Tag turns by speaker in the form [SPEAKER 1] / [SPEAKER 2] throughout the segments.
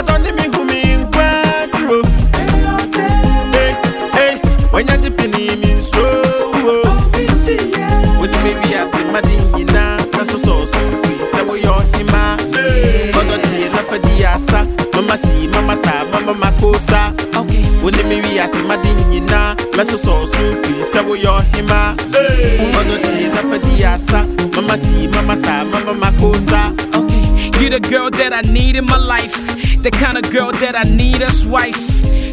[SPEAKER 1] Ọ̀dọ̀ ni mi hùn mi ń pẹ́ dúró. Wọ́nyá ti pè ní mi nsó. Wọ́n ti bèbí àsè má di nyina, ká sọ̀sọ̀ sọ̀fì sẹ́wọ́ yọ ọ́hìn má. Ọ̀dọ̀ ti lọ́fẹ̀ di àṣà, mama sì mama sà mama ma kó sá. Wọ́n ti bèbí àsè má di nyina, ká sọ̀sọ̀ sọ̀fì sẹ́wọ́ yọ ọ́hìn má. Ọ̀dọ̀ ti lọ́fẹ̀ di àṣà, mama sì mama sà mama ma
[SPEAKER 2] you're the girl that I need in my life. The kind of girl that I need as wife.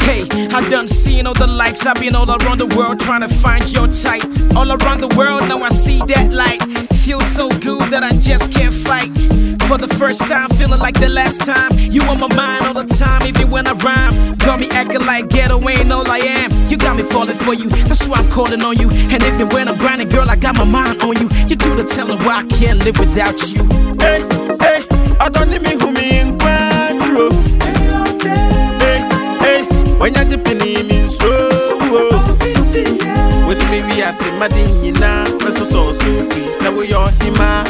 [SPEAKER 2] Hey, I done seen all the likes. I've been all around the world trying to find your type. All around the world, now I see that light. Feels so good that I just can't fight. For the first time, feeling like the last time. You on my mind all the time, even when I rhyme. Got me acting like ghetto ain't all I am. You got me falling for you, that's why I'm calling on you. And even when I'm grinding, girl, I got my mind on you. You do the telling why I can't live without you.
[SPEAKER 1] Hey, hey, ɔdɔ ne me hu me nkwa duro Hey, hey, wanya gye pini me nso Wode me wi ase made nyinaa mɛsosɔ so firi sɛ woyɛ ɔhema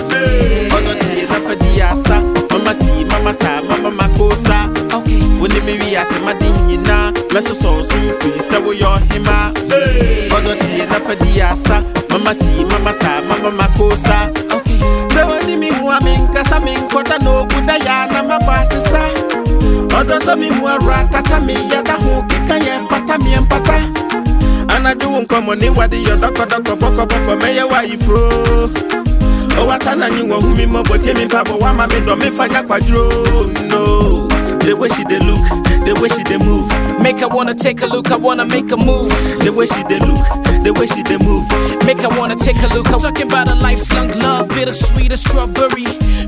[SPEAKER 1] ɔdɔ tie na fa di asa mama si mama sa mama makosa
[SPEAKER 2] Okay.
[SPEAKER 1] Wone me wi ase made nyinaa mɛsosɔ so firi sɛ woyɛ ɔhema ɔdɔ tie na fa di asa mama si mama sa mama makosa
[SPEAKER 2] Okay.
[SPEAKER 1] Ɔdɔ sɛ me mu awura tata meyɛda ho keka yɛ mpata. Meɛmpata anadwo wo nkɔmmɔ ne wade yɛ dɔkɔdɔkɔ bɔkɔbɔkɔ mɛyɛ wo ayifuro ɔwata na nyi wɔ hu mi mmɔbɔ tie mi mpabɔ woama me dɔ mefa nya kwadwuro no the way she dey look the way she dey move.
[SPEAKER 2] Make her wanna take a look, I wanna make a move.
[SPEAKER 1] the way she dey look the way she dey move
[SPEAKER 2] Make her wanna take a look. I'm talking about a lifelong love, bittersweet as strawberry.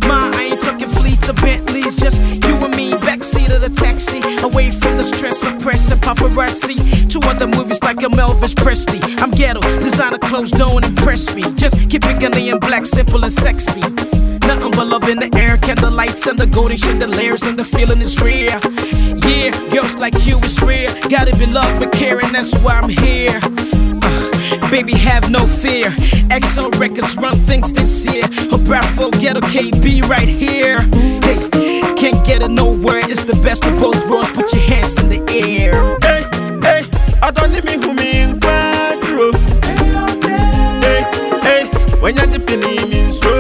[SPEAKER 2] Ma, I ain't talking fleets or Bentleys, just you and me, backseat of the taxi, away from the stress of press and paparazzi. Two other movies like a Elvis Presley. I'm ghetto, designer clothes don't impress me. Just keep it Ghanaian black, simple and sexy. Nothing but love in the air, candlelights and the golden chandeliers, and the feeling is real. Yeah, girls like you is rare. Gotta be love and care, and that's why I'm here. Uh, baby, have no fear. XO Records run things this year. A Bravo Ghetto KB right here. Hey, can't get it nowhere. It's the best of both worlds. Put your hands in the air.
[SPEAKER 1] Hey, hey, ɔdɔ ne me hu me nkwa duro Hey, hey, wanya gye pini me nso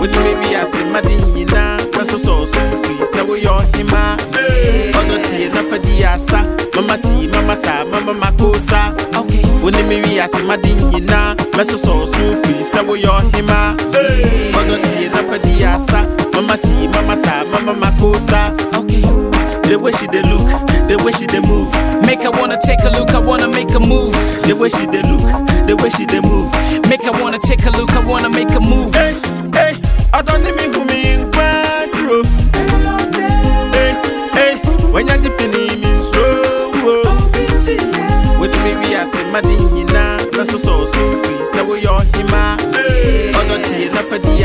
[SPEAKER 1] Wode me wi ase made nyinaa mɛsosɔ so firi sɛ woyɛ ɔhema ɔdɔ tie na fa di asa. Mama si mama sa mama makosa.
[SPEAKER 2] Okay,
[SPEAKER 1] Wode me wi ase made nyinaa mɛsosɔ so firi sɛ woyɛ ɔhema ɔdɔ tie na fa di asa. Mama si mama sa mama makosa.
[SPEAKER 2] Okay.
[SPEAKER 1] The way she dey look, the way she dey move,
[SPEAKER 2] Make her wanna take a look, I wanna make a move.
[SPEAKER 1] the way she dey look, the way she dey move.
[SPEAKER 2] Make her wanna take a look, I wanna make a move. Hey,
[SPEAKER 1] hey, ɔdɔ ne me hu me nkwa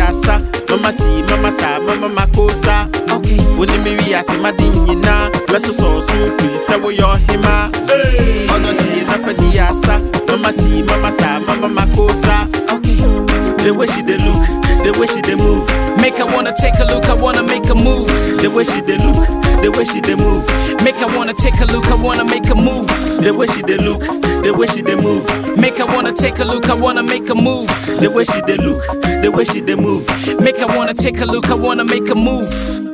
[SPEAKER 1] na fa di asa, mama si mama sa mama makosa.
[SPEAKER 2] Okay,
[SPEAKER 1] Wode me wi ase made nyinaa mɛsosɔ so firi sɛ woyɛ ɔhema. Ɔdɔ tie na fa di asa, mama si mama sa mama makosa.
[SPEAKER 2] okay.
[SPEAKER 1] The way she dey look, the way she dey move,
[SPEAKER 2] Make her wanna take a look, I wanna make a move.
[SPEAKER 1] the way she dey look, the way she dey move,
[SPEAKER 2] Make her wanna take a look, I wanna make a move.
[SPEAKER 1] the way she dey look, the way she dey move,
[SPEAKER 2] Make her wanna take a look, I wanna make a move.
[SPEAKER 1] the way she dey look, the way she dey move.
[SPEAKER 2] Make her wanna take a look, I wanna make a move.